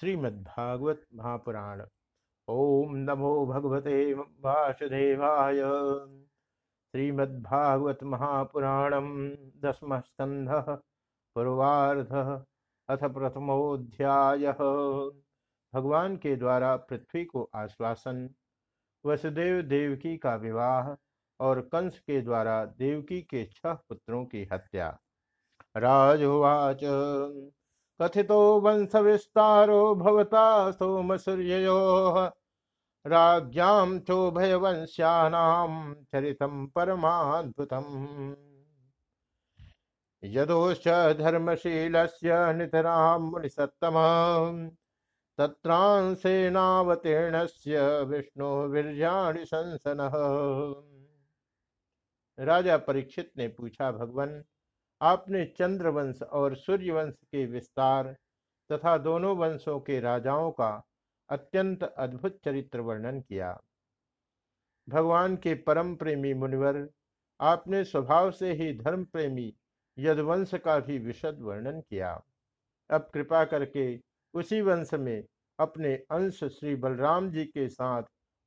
श्रीमद्भागवत महापुराण। ओम नमो भगवते वासुदेवाय। श्रीमद्भागवत महापुराणम दसम स्कंध पूर्वार्ध अथ प्रथमोध्याय भगवान के द्वारा पृथ्वी को आश्वासन, वसुदेव देवकी का विवाह और कंस के द्वारा देवकी के छह पुत्रों की हत्या। राजवाच। कथितो वंश विस्तारो भवता सोम सूर्यो राज्ञां चोभयवंश्यानां चरितं परमाद्भुतम्। यदोश्च धर्मशीलस्य नितरां मुनिसत्तमः तत्रांसेनावतीर्णस्य विष्णुवीर्याणि संसनः। राजा परीक्षित ने पूछा, भगवान आपने चंद्रवंश और सूर्यवंश के विस्तार तथा दोनों वंशों के राजाओं का अत्यंत अद्भुत चरित्र वर्णन किया। भगवान के परम प्रेमी मुनिवर, आपने स्वभाव से ही धर्म प्रेमी यदवंश का भी विशद वर्णन किया। अब कृपा करके उसी वंश में अपने अंश श्री बलराम जी के साथ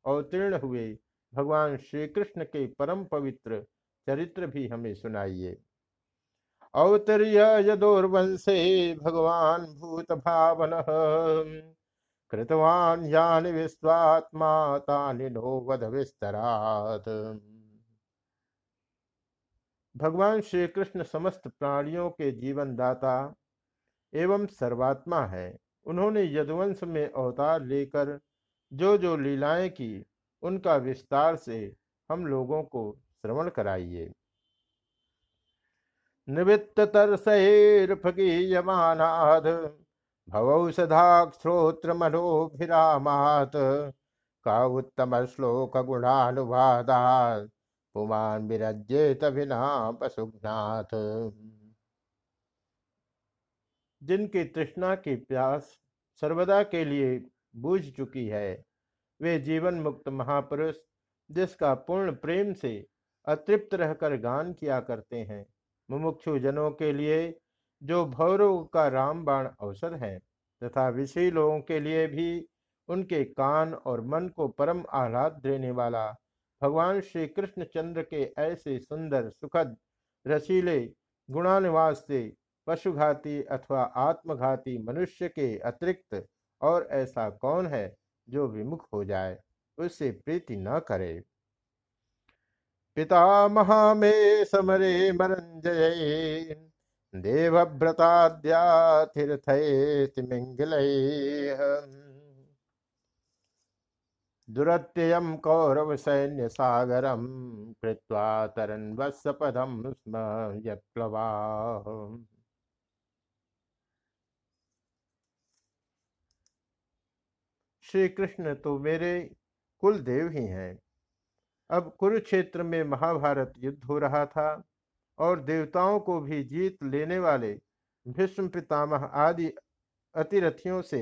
अवतीर्ण हुए भगवान श्री कृष्ण के परम पवित्र चरित्र भी हमें सुनाइए। अवतर्य यदोर्वंशे भगवान भूत भावन कृतवान यानि विश्वात्मा तानि नो वध विस्तरात। भगवान श्री कृष्ण समस्त प्राणियों के जीवन दाता एवं सर्वात्मा है। उन्होंने यदुवंश में अवतार लेकर जो जो लीलाएँ की, उनका विस्तार से हम लोगों को श्रवण कराइए। निवृत्ततरसैर्फकीयमानाद् भवौषधाक्षोत्रमनोभिरामात् का उत्तम उत्तमश्लोकगुणानुवादात् पुमान् विरज्येत विना पशुघ्नाथ जिनकी तृष्णा की प्यास सर्वदा के लिए बूझ चुकी है, वे जीवन मुक्त महापुरुष, जिसका पूर्ण प्रेम से अतृप्त रहकर गान किया करते हैं। मुमुक्षु जनों के लिए जो भौरव का रामबाण अवसर है तथा विषयी लोगों के लिए भी उनके कान और मन को परम आह्लाद देने वाला भगवान श्री कृष्ण चंद्र के ऐसे सुंदर, सुखद, रसीले, गुणानिवास से पशुघाती अथवा आत्मघाती मनुष्य के अतिरिक्त और ऐसा कौन है जो विमुख हो जाए, उससे प्रीति न करे। पितामहा मे समरे मरंजय। देवव्रताद्यातीर्थैस्तिमिङ्गिलैः। दुरत्ययं कौरवसैन्यसागरं कृत्वा तरन्वत्सपदं स्म यत्प्लवाः। श्री कृष्ण तो मेरे कुल देव ही हैं। अब कुरुक्षेत्र में महाभारत युद्ध हो रहा था और देवताओं को भी जीत लेने वाले भीष्म पितामह आदि अतिरथियों से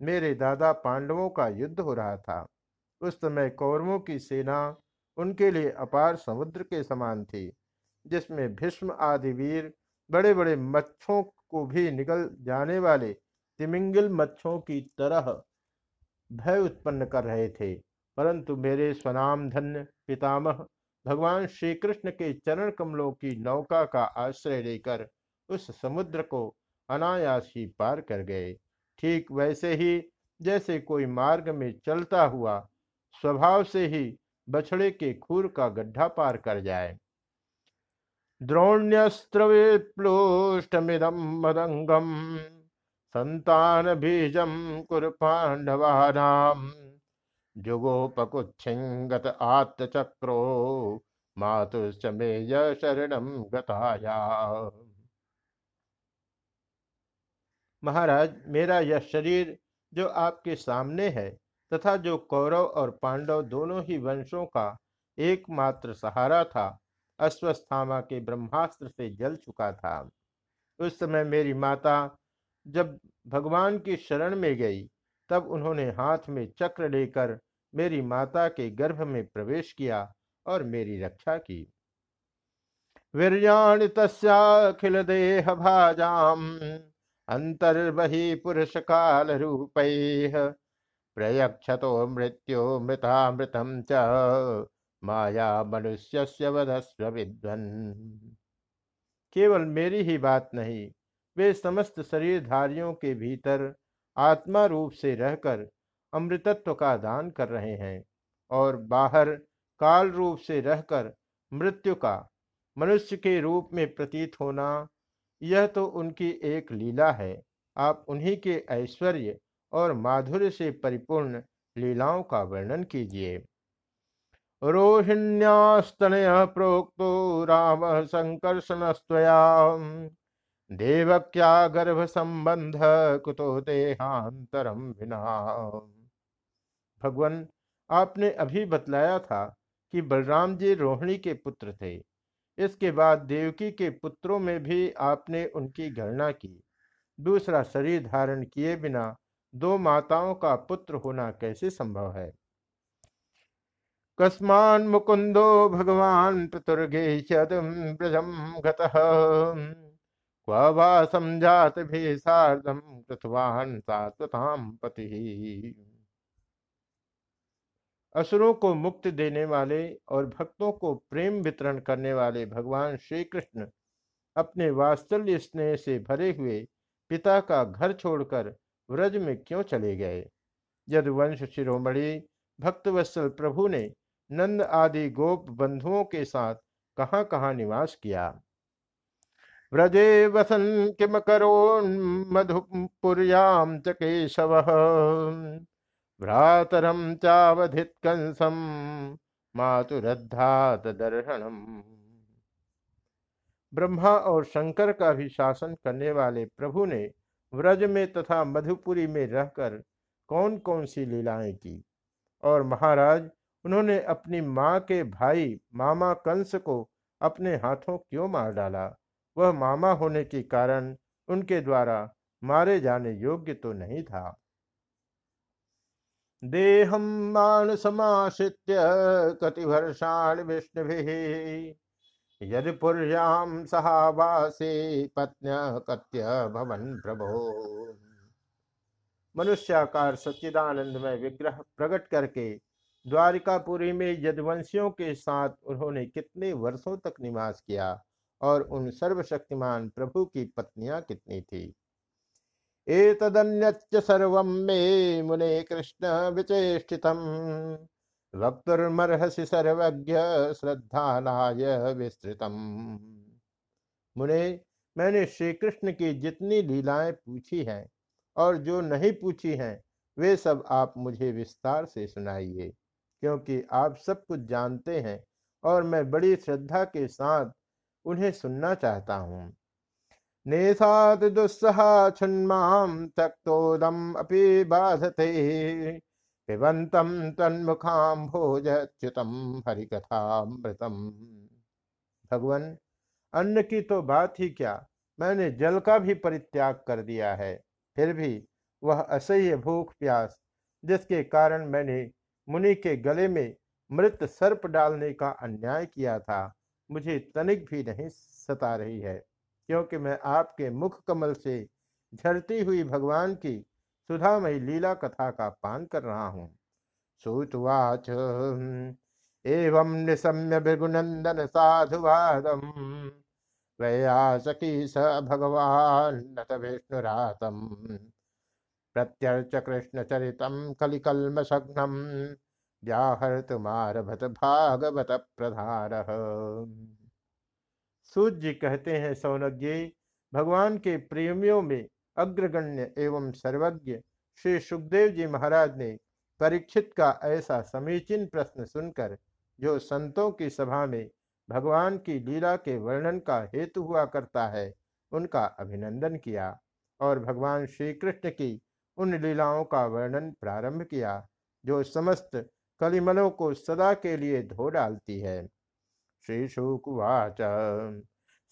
मेरे दादा पांडवों का युद्ध हो रहा था। उस समय कौरवों की सेना उनके लिए अपार समुद्र के समान थी, जिसमें भीष्म आदि वीर बड़े बड़े मच्छों को भी निकल जाने वाले तिमिंगल मच्छों की तरह भय उत्पन्न कर रहे थे। परंतु मेरे स्वनाम धन्य पितामह, भगवान श्री कृष्ण के चरण कमलों की नौका का आश्रय लेकर उस समुद्र को अनायास ही पार कर गए। ठीक वैसे ही, जैसे कोई मार्ग में चलता हुआ, स्वभाव से ही बछड़े के खूर का गड्ढा पार कर जाए। द्रोण्यस्त्रविप्लोष्टमिदम मदंगम संतान बीजम कुर पांडवानाम जुगोपकुच्छिंगत आत्मचक्रो मातुश्चमेय शरणम गताया। महाराज, मेरा यह शरीर जो आपके सामने है तथा जो कौरव और पांडव दोनों ही वंशों का एकमात्र सहारा था, अश्वस्थामा के ब्रह्मास्त्र से जल चुका था। उस समय मेरी माता जब भगवान की शरण में गई, तब उन्होंने हाथ में चक्र लेकर मेरी माता के गर्भ में प्रवेश किया और मेरी रक्षा की। वीरियाणि तस्याखिल देह भाजाम अंतर्बहि पुरुष काल रूप, प्रयक्षतो मृत्यो मृतामृतम च, माया मनुष्य वधस्व विद्वन। केवल मेरी ही बात नहीं, वे समस्त शरीरधारियों के भीतर आत्मा रूप से रहकर अमृतत्व का दान कर रहे हैं और बाहर काल रूप से रहकर मृत्यु का, मनुष्य के रूप में प्रतीत होना, यह तो उनकी एक लीला है। आप उन्हीं के ऐश्वर्य और माधुर्य से परिपूर्ण लीलाओं का वर्णन कीजिए। रोहिण्यास्तनय प्रोक्तो राम संकर्षणस्तया देवक्या गर्भ संबंध कुतो देहांतरम बिना भगवान, आपने अभी बतलाया था कि बलराम जी रोहिणी के पुत्र थे। इसके बाद देवकी के पुत्रों में भी आपने उनकी गणना की। दूसरा शरीर धारण किए बिना दो माताओं का पुत्र होना कैसे संभव है? कस्मान मुकुंदो भगवान पितुर्गे ब्रजम समझात भी सार्धम कृतवान सात्वताम पति। असुरों को मुक्ति देने वाले और भक्तों को प्रेम वितरण करने वाले भगवान श्री कृष्ण अपने वात्सल्य स्नेह से भरे हुए पिता का घर छोड़कर व्रज में क्यों चले गए? यदुवंश शिरोमणि, भक्तवत्सल प्रभु ने नंद आदि गोप बंधुओं के साथ कहाँ कहाँ निवास किया? व्रजे वसन किम करो मधुपुर्याम च केशव। भ्रातरम चावधित कंसम मातुरद्धात दर्शनम ब्रह्मा और शंकर का भी शासन करने वाले प्रभु ने व्रज में तथा मधुपुरी में रहकर कौन कौन सी लीलाएँ की? और महाराज, उन्होंने अपनी माँ के भाई मामा कंस को अपने हाथों क्यों मार डाला? वह मामा होने के कारण उनके द्वारा मारे जाने योग्य तो नहीं था। देहम मानसमाश्रित्य कतिवर्षाणि विष्णुभिः। यदि पुर्याम सहावासे पत्न्य कत्य भवन प्रभो। मनुष्याकार सच्चिदानंदमय विग्रह प्रकट करके द्वारिकापुरी में यदवंशियों के साथ उन्होंने कितने वर्षों तक निवास किया और उन सर्वशक्तिमान प्रभु की पत्नियाँ कितनी थी? एतदन्यच्च सर्वं मे मुने कृष्ण विचेष्टितम्। वक्तुर्मर्हसि सर्वज्ञ श्रद्धानाय विस्तृतम। मुने, मैंने श्री कृष्ण की जितनी लीलाएँ पूछी हैं और जो नहीं पूछी हैं, वे सब आप मुझे विस्तार से सुनाइए, क्योंकि आप सब कुछ जानते हैं और मैं बड़ी श्रद्धा के साथ उन्हें सुनना चाहता हूँ। नेसाद दुस्सहा अपि बाधते। भगवान, अन्न की तो बात ही क्या? मैंने जल का भी परित्याग कर दिया है, फिर भी वह असह्य भूख प्यास, जिसके कारण मैंने मुनि के गले में मृत सर्प डालने का अन्याय किया था, मुझे तनिक भी नहीं सता रही है। क्योंकि मैं आपके मुख कमल से झरती हुई भगवान की सुधामयी लीला कथा का पान कर रहा हूँ। सुतवाच, एवं निशम्य भृगुनंदन साधुवादम, वयासकी स भगवान नत विष्णुरातम। प्रत्यर्च कृष्ण चरितम कलिकल्म सघ्नम व्याहर्तुमारभत भागवत प्रधार सूर्य जी कहते हैं सौनक जी भगवान के प्रेमियों में अग्रगण्य एवं सर्वज्ञ श्री सुखदेव जी महाराज ने परीक्षित का ऐसा समीचीन प्रश्न सुनकर, जो संतों की सभा में भगवान की लीला के वर्णन का हेतु हुआ करता है, उनका अभिनंदन किया और भगवान श्री कृष्ण की उन लीलाओं का वर्णन प्रारंभ किया, जो समस्त कलिमलों को सदा के लिए धो डालती है। श्रीशुकुवाच।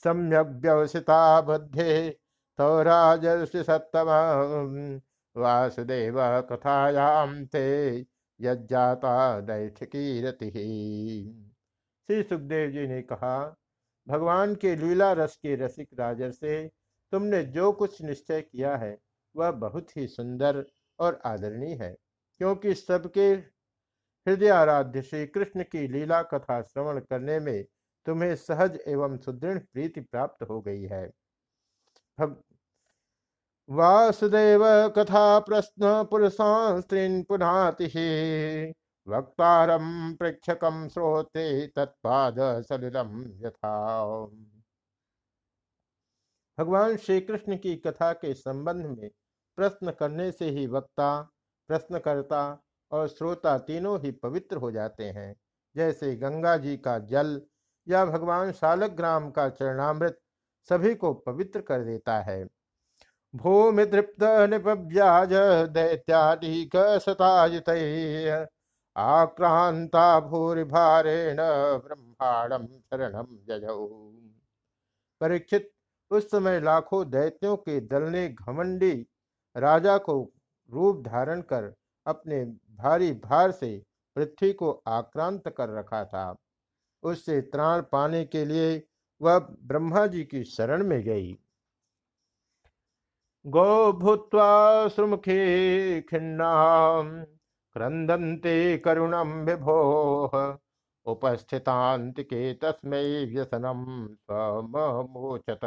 सम्यक व्यवसिता बुद्धे तो राजर्षि सत्तम वासुदेव कथायाम ते यज्जाता दैठकी रति। श्री सुखदेव जी ने कहा, भगवान के लीला रस के रसिक राजर से तुमने जो कुछ निश्चय किया है, वह बहुत ही सुंदर और आदरणीय है, क्योंकि सबके हृदय आराध्य श्री कृष्ण की लीला कथा श्रवण करने में तुम्हें सहज एवं सुदृढ़ प्रीति प्राप्त हो गई है। वासुदेव कथा प्रश्न पुरुषां स्त्रीन् पुनाति वक्तारम प्रेक्षकम श्रोते तत्पाद सलिलम यथा। भगवान श्री कृष्ण की कथा के संबंध में प्रश्न करने से ही वक्ता, प्रश्नकर्ता और श्रोता तीनों ही पवित्र हो जाते हैं। जैसे गंगा जी का जल या भगवान शालग्राम का चरणामृत सभी को पवित्र कर देता है। भूमि तृप्त निपव्याज दैत्यादिक सताजित आक्रांता भूरि भारेण ब्रह्मांडम शरणम जजौ परीक्षित, उस समय लाखों दैत्यों के दल ने घमंडी राजा को रूप धारण कर अपने भारी भार से पृथ्वी को आक्रांत कर रखा था। उससे त्राण पाने के लिए वह ब्रह्मा जी की शरण में गई। गो भूत्वा सुमुखे खिन्ना क्रंदंते करुणम विभो उपस्थितांत के तस्मय व्यसनम स्वमोचत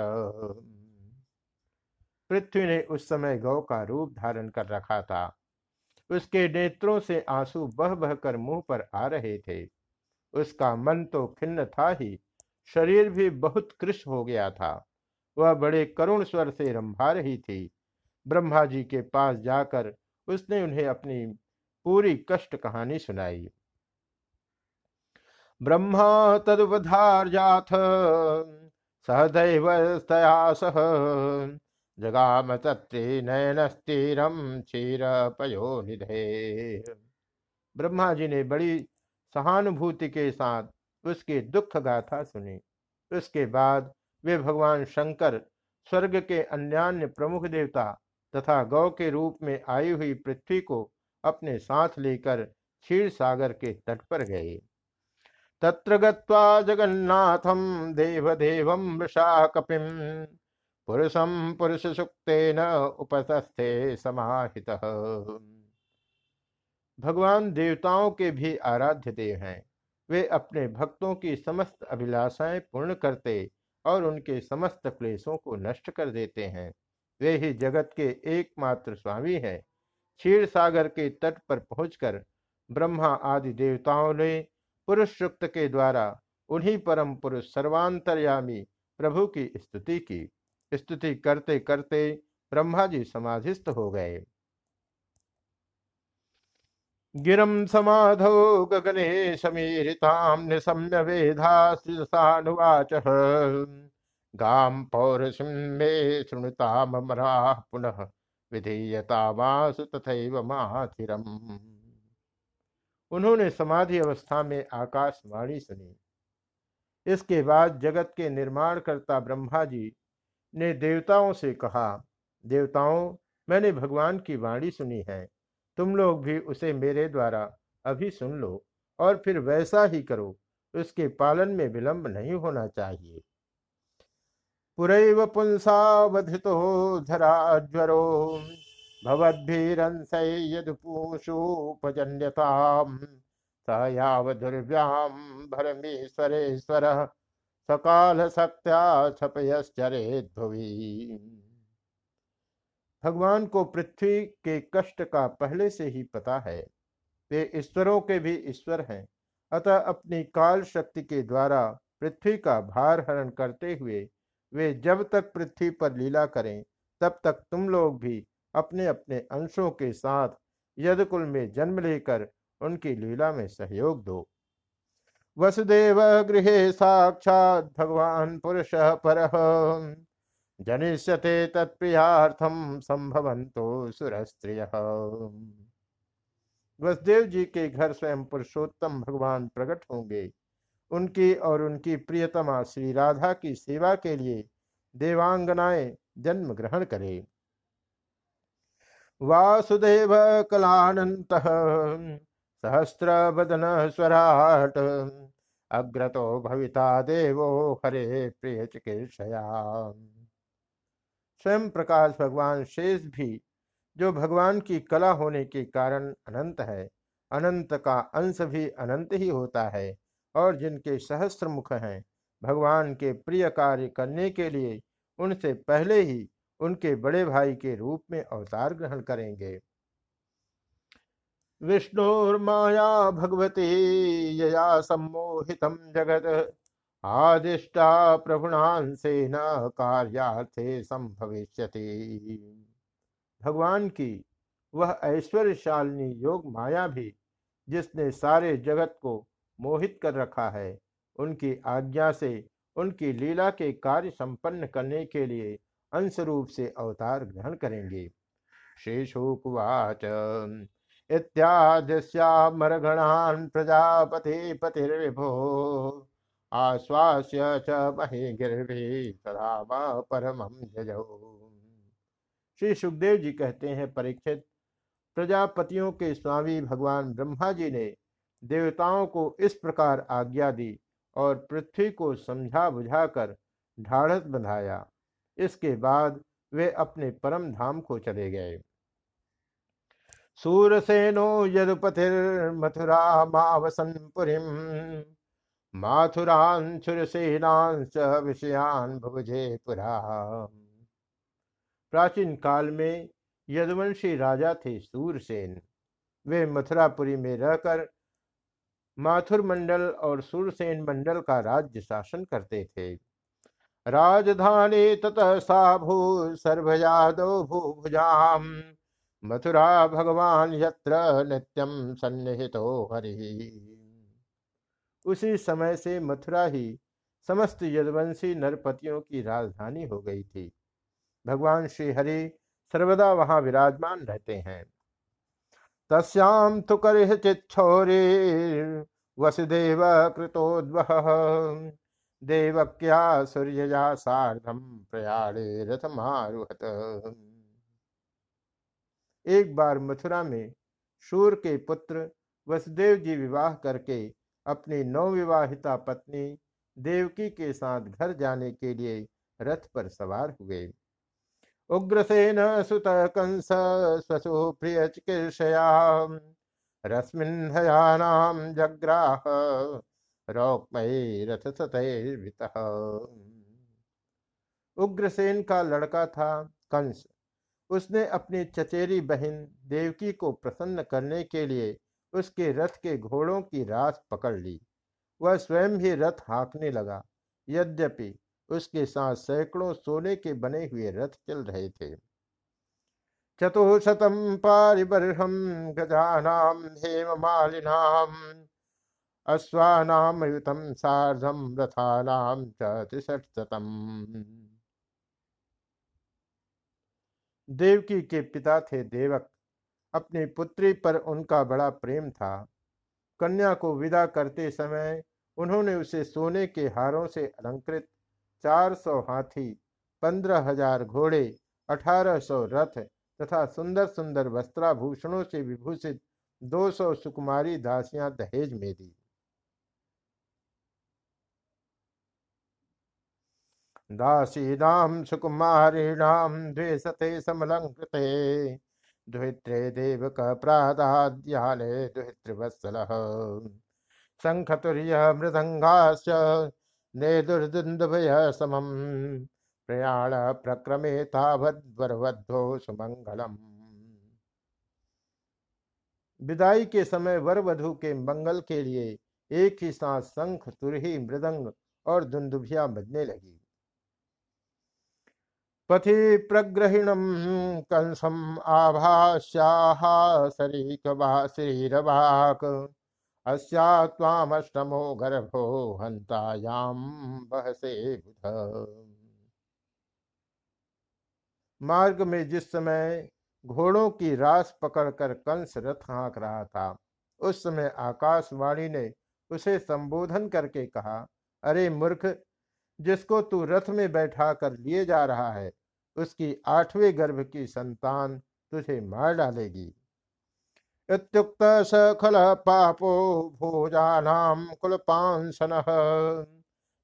पृथ्वी ने उस समय गौ का रूप धारण कर रखा था। उसके नेत्रों से आँसू बह बह कर मुँह पर आ रहे थे। उसका मन तो खिन्न था ही, शरीर भी बहुत कृष हो गया था। वह बड़े करुण स्वर से रंभा रही थी। ब्रह्मा जी के पास जाकर उसने उन्हें अपनी पूरी कष्ट कहानी सुनाई। ब्रह्मा तदुपधार्याथ सहदैव सह। जगाम तत्रे नयन स्थिरम क्षीर पयो निधे ब्रह्मा जी ने बड़ी सहानुभूति के साथ उसकी दुख गाथा सुनी। उसके बाद वे भगवान शंकर, स्वर्ग के अन्यान्य प्रमुख देवता तथा गौ के रूप में आई हुई पृथ्वी को अपने साथ लेकर क्षीर सागर के तट पर गए। तत्र गत्वा जगन्नाथम देवदेवम वृषा कपिम पुरुषम पुरुष सुक्तेन उपस्थे समाहित। भगवान देवताओं के भी आराध्य देव हैं। वे अपने भक्तों की समस्त अभिलाषाएँ पूर्ण करते और उनके समस्त क्लेशों को नष्ट कर देते हैं। वे ही जगत के एकमात्र स्वामी हैं। क्षीर सागर के तट पर पहुंचकर ब्रह्मा आदि देवताओं ने पुरुष सुक्त के द्वारा उन्हीं परम पुरुष सर्वांतर्यामी प्रभु की स्तुति की। स्तुति करते करते ब्रह्मा जी समाधिस्थ हो गए। गिरम समाधौ गगने समीरितां निशम्य वेधानुवाच गां पौरुषिं मे शृणुतामराः पुनः विधेयतामासु तथैव माथिरम। उन्होंने समाधि अवस्था में आकाशवाणी सुनी। इसके बाद जगत के निर्माण करता ब्रह्मा जी ने देवताओं से कहा, देवताओं, मैंने भगवान की वाणी सुनी है। तुम लोग भी उसे मेरे द्वारा अभी सुन लो और फिर वैसा ही करो। उसके पालन में विलंब नहीं होना चाहिए। पुरैव पुंसावधितो धराज्वरो सकाल शक्त्या छपयश्चरेत भुवि भगवान को पृथ्वी के कष्ट का पहले से ही पता है। वे ईश्वरों के भी ईश्वर हैं। अतः अपनी काल शक्ति के द्वारा पृथ्वी का भार हरण करते हुए वे जब तक पृथ्वी पर लीला करें, तब तक तुम लोग भी अपने अपने अंशों के साथ यदकुल में जन्म लेकर उनकी लीला में सहयोग दो। वसुदेव गृह साक्षात भगवान पुरुष पर। जनिष्यते तत्प्रियार्थम संभवंतो सुरस्त्रिय। वसुदेव जी के घर स्वयं पुरुषोत्तम भगवान प्रकट होंगे। उनकी और उनकी प्रियतमा श्री राधा की सेवा के लिए देवांगनाएँ जन्म ग्रहण करें। वासुदेव कलानंत सहस्र बदन स्वराट अग्रतो भविता देवो हरे प्रिय चिकित्सया। स्वयं प्रकाश भगवान शेष भी, जो भगवान की कला होने के कारण अनंत है, अनंत का अंश भी अनंत ही होता है, और जिनके सहस्त्र मुख हैं, भगवान के प्रिय कार्य करने के लिए उनसे पहले ही उनके बड़े भाई के रूप में अवतार ग्रहण करेंगे। विष्णुर्माया भगवती, यया सम्मोहित जगत। आदिष्टा प्रभुणांसे न कार्यार्थे संभविष्यति भगवान की वह ऐश्वर्यशालिनी योग माया भी, जिसने सारे जगत को मोहित कर रखा है, उनकी आज्ञा से, उनकी लीला के कार्य संपन्न करने के लिए अंश रूप से अवतार ग्रहण करेंगे। शेषोपवाच। इत्यादिश्यामरगणान् प्रजापति पतिर्विभो आश्वास्य च महे गिर्भि सदा परमं श्री सुखदेव जी कहते हैं, परीक्षित, प्रजापतियों के स्वामी भगवान ब्रह्मा जी ने देवताओं को इस प्रकार आज्ञा दी और पृथ्वी को समझा बुझाकर ढाढ़स बंधाया। इसके बाद वे अपने परम धाम को चले गए। सूरसेनो यदुपतिर्मथुरा मावसन पुरीम। माथुरान सुरसेनांश विषयान भुजे पुरा। प्राचीन काल में यदुवंशी राजा थे सूरसेन। वे मथुरापुरी में रहकर माथुर मंडल और सूरसेन मंडल का राज्य शासन करते थे। राजधानी ततः सा भू सर्वयादव भूभुजाम। मथुरा भगवान यत्र नित्यम सन्निहितो हरि। उसी समय से मथुरा ही समस्त यदवंशी नरपतियों की राजधानी हो गई थी। भगवान श्री हरि सर्वदा वहाँ विराजमान रहते हैं। तस्याम तो कर वसुदेव कृतोद्वह। देवक्या सूर्यजा सार्धम प्रयाणे रथमारुहत। एक बार मथुरा में शूर के पुत्र वसुदेव जी विवाह करके अपनी नवविवाहिता पत्नी देवकी के साथ घर जाने के लिए रथ पर सवार हुए। उग्रसेन सुत कंस स्वसु प्रिय चिकित्सया। रश्मिन हयानाम जग्राह। रौकमयी रथ सतैर्वित। उग्रसेन का लड़का था कंस। उसने अपनी चचेरी बहन देवकी को प्रसन्न करने के लिए उसके रथ के घोड़ों की रास पकड़ ली। वह स्वयं भी रथ हाँकने लगा। यद्यपि उसके साथ सैकड़ों सोने के बने हुए रथ चल रहे थे। चतुशतम पारिबर्हम गजानाम हेम मालिनाम अश्वानाम युतम सार्धम रथानाम त्रिशतम देवकी के पिता थे देवक। अपनी पुत्री पर उनका बड़ा प्रेम था। कन्या को विदा करते समय उन्होंने उसे सोने के हारों से अलंकृत चार सौ हाथी, पंद्रह हज़ार घोड़े, अठारह सौ रथ तथा सुंदर सुंदर वस्त्राभूषणों से विभूषित दो सौ सुकुमारी दासियाँ दहेज में दी। दासीनां सुकुमारीणां द्विशते समलङ्कृते। दुहित्रे देवकः प्रादाद्याले दुहितृवत्सलः शङ्खतुर्यः मृदङ्गाश्च नेदुर्दुन्दुभयः समम् प्रयाण प्रक्रमे तावद्वरवद्धो सुमंगलम विदाई के समय वर वधु के मंगल के लिए एक ही साथ शंख, तुरही, मृदंग और दुंदुभिया बजने लगी। पथि प्रग्रहिणम कंसम आभाष्याहासरीकवासीरवाक अस्यात्वामष्टमो गर्भो हंतायाम बहसे बुध। मार्ग में जिस समय घोड़ों की रास पकड़कर कंस रथ हाँक रहा था, उस समय आकाशवाणी ने उसे संबोधन करके कहा, अरे मूर्ख, जिसको तू रथ में बैठा कर लिए जा रहा है उसकी आठवें गर्भ की संतान तुझे मार डालेगी। इत्युक्त स खल पापो भोजानाम कुलपांसन।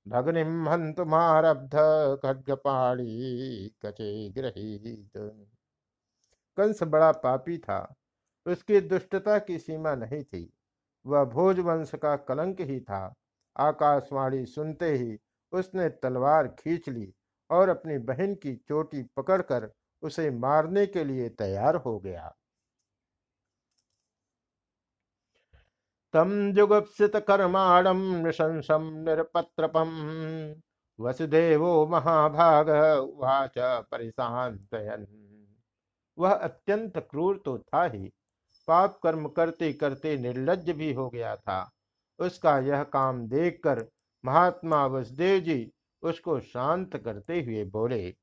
भग्निम हंतुमारब्ध खड्गपाणी कचे ग्रहीत कंस बड़ा पापी था। उसकी दुष्टता की सीमा नहीं थी। वह भोज वंश का कलंक ही था। आकाशवाणी सुनते ही उसने तलवार खींच ली और अपनी बहन की चोटी पकड़कर उसे मारने के लिए तैयार हो गया। तम जुगुप्सित कर्माणम नृशंसम निरपत्रपम वसुदेवो महाभाग वाच परिशांतयन वह अत्यंत क्रूर तो था ही। पाप कर्म करते करते निर्लज भी हो गया था। उसका यह काम देखकर महात्मा वसुदेव जी उसको शांत करते हुए बोले